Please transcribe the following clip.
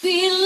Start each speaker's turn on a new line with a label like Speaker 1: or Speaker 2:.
Speaker 1: Feel